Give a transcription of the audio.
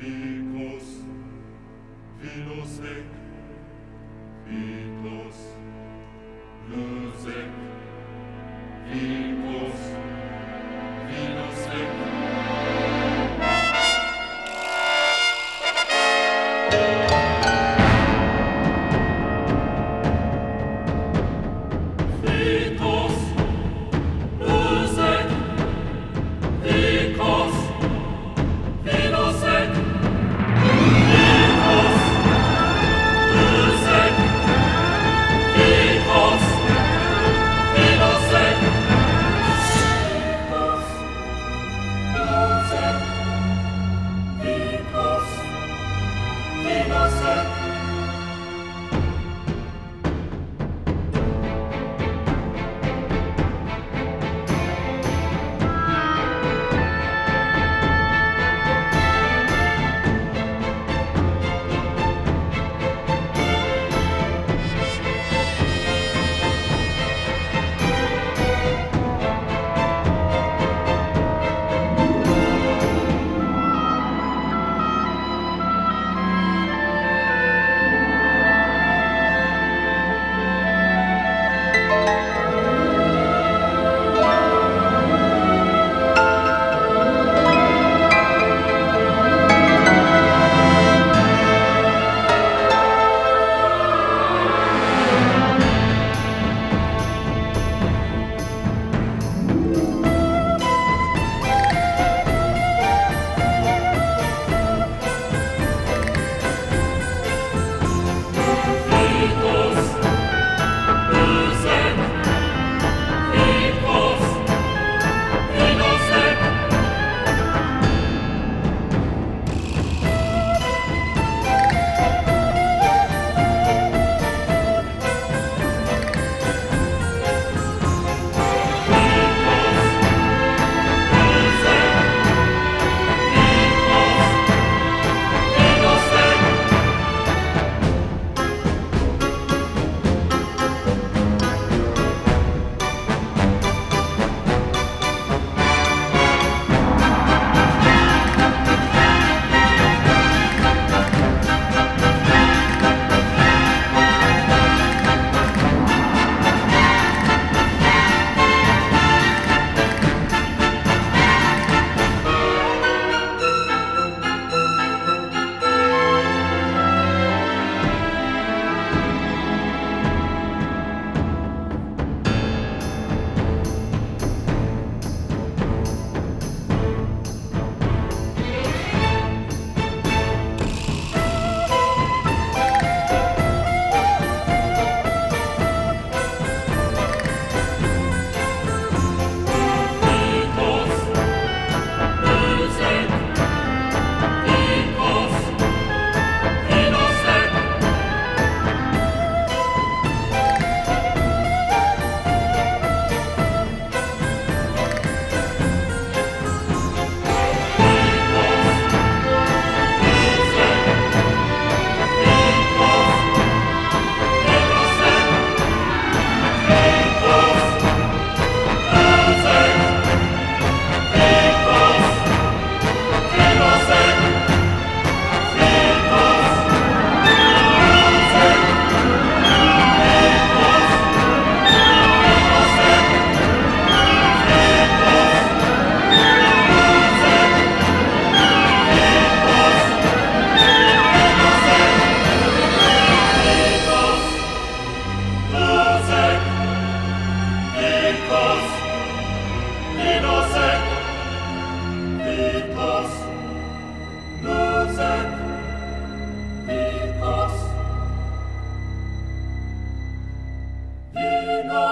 Vicus, Filus ec, Vitus, no.